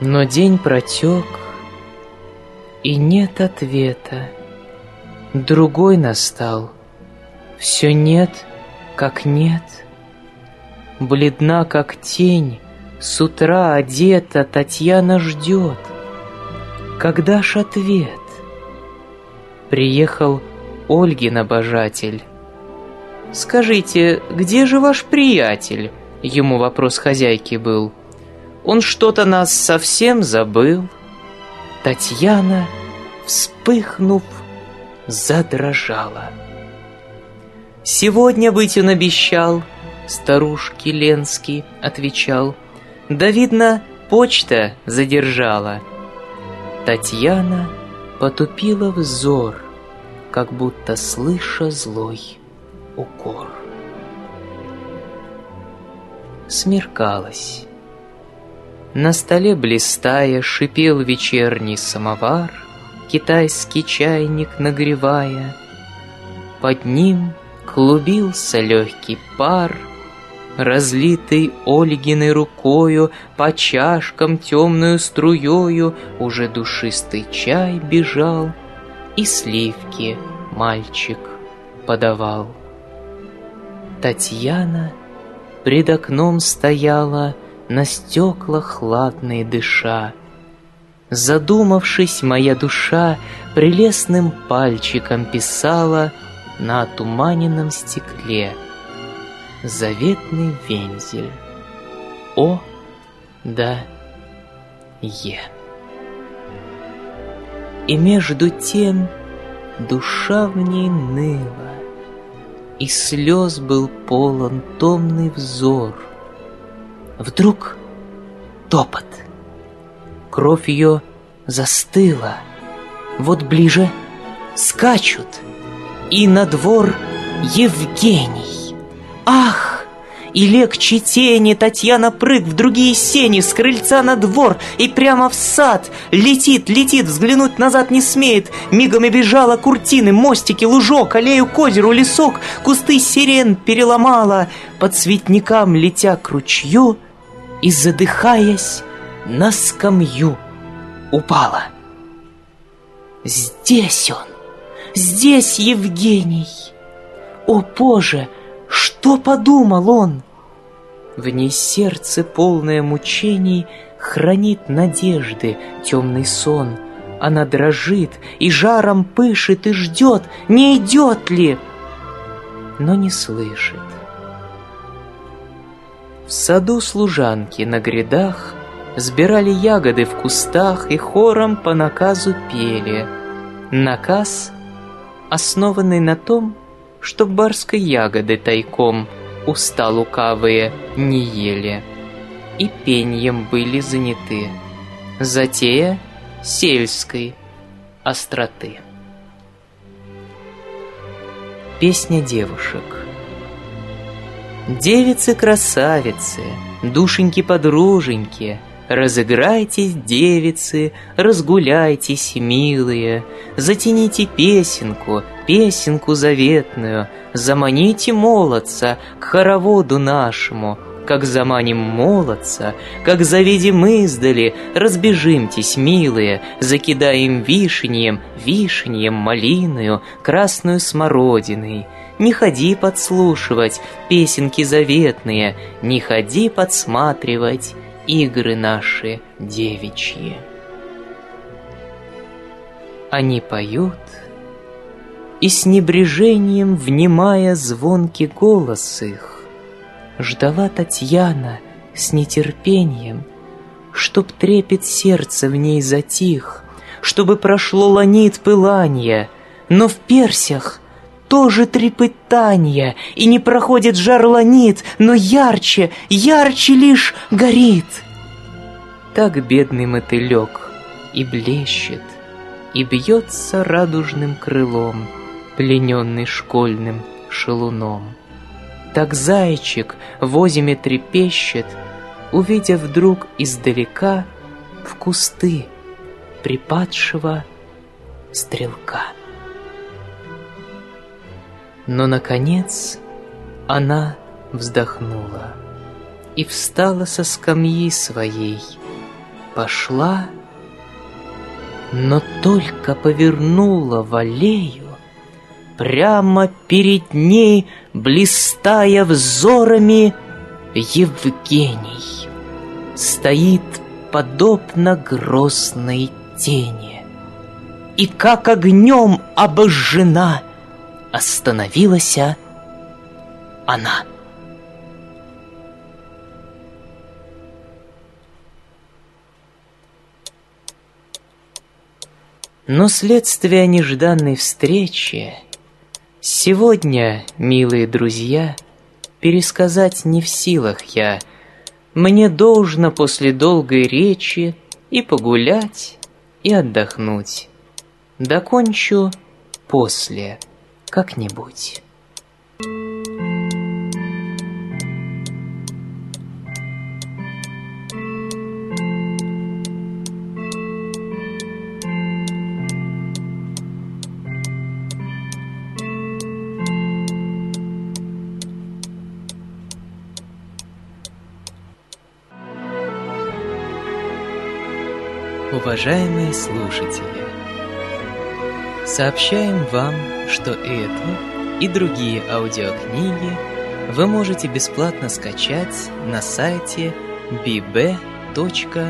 Но день протек, и нет ответа. Другой настал, все нет, как нет. Бледна, как тень, с утра одета Татьяна ждет. Когда ж ответ? Приехал Ольгин обожатель. «Скажите, где же ваш приятель?» Ему вопрос хозяйки был. «Он что-то нас совсем забыл». Татьяна, вспыхнув, задрожала. «Сегодня быть он обещал», — старушки Ленский отвечал. «Да, видно, почта задержала». Татьяна потупила взор, как будто слыша злой укор. Смеркалось. На столе блистая шипел вечерний самовар, Китайский чайник нагревая. Под ним клубился легкий пар, Разлитый Ольгиной рукою По чашкам темную струею Уже душистый чай бежал, И сливки мальчик подавал. Татьяна пред окном стояла, На стекла хладные дыша. Задумавшись, моя душа Прелестным пальчиком писала На отуманенном стекле — заветный вензель. О, да, Е. И между тем душа в ней ныла, И слез был полон томный взор. Вдруг топот. Кровь ее застыла. Вот ближе скачут, и на двор Евгений. Ах! И легче тени Татьяна прыг в другие сени С крыльца на двор и прямо в сад Летит, летит, взглянуть назад не смеет Мигом и бежала куртины, мостики, лужок Аллею к озеру, лесок Кусты сирен переломала Под цветникам летя к ручью И, задыхаясь, на скамью упала Здесь он, здесь Евгений О, Боже! Что подумал он? В ней сердце, полное мучений, Хранит надежды темный сон. Она дрожит и жаром пышет И ждет, не идет ли, но не слышит. В саду служанки на грядах Сбирали ягоды в кустах И хором по наказу пели. Наказ, основанный на том, чтоб барской ягоды тайком уста лукавые не ели, и пеньем были заняты. Затея сельской остроты. Песня девушек Девицы-красавицы, душеньки-подруженьки, Разыграйтесь, девицы, разгуляйтесь, милые, Затяните песенку, песенку заветную, Заманите молодца к хороводу нашему, Как заманим молодца, как заведем издали, Разбежимтесь, милые, закидаем вишеньем, Вишеньем малиною, красную смородиной. Не ходи подслушивать песенки заветные, Не ходи подсматривать игры наши девичьи. Они поют, и с небрежением, внимая звонкий голос их, Ждала Татьяна с нетерпением, Чтоб трепет сердца в ней затих, Чтобы прошло ланит пыланье, Но в персях тоже трепетанье, И не проходит жар ланит, Но ярче, ярче лишь горит. Так бедный мотылек и блещет, И бьется радужным крылом, Плененный школьным шелуном. Так зайчик в озиме трепещет, Увидев вдруг издалека В кусты припадшего стрелка. Но, наконец, она вздохнула и встала со скамьи своей, пошла, но только повернула в аллею, Прямо перед ней, блистая взорами, Евгений стоит подобно грозной тени. И как огнем обожжена остановилась она. Но следствие нежданной встречи Сегодня, милые друзья, пересказать не в силах я. Мне должно после долгой речи и погулять, и отдохнуть. Докончу после, как-нибудь. Уважаемые слушатели, сообщаем вам, что эту и другие аудиокниги вы можете бесплатно скачать на сайте bb.ru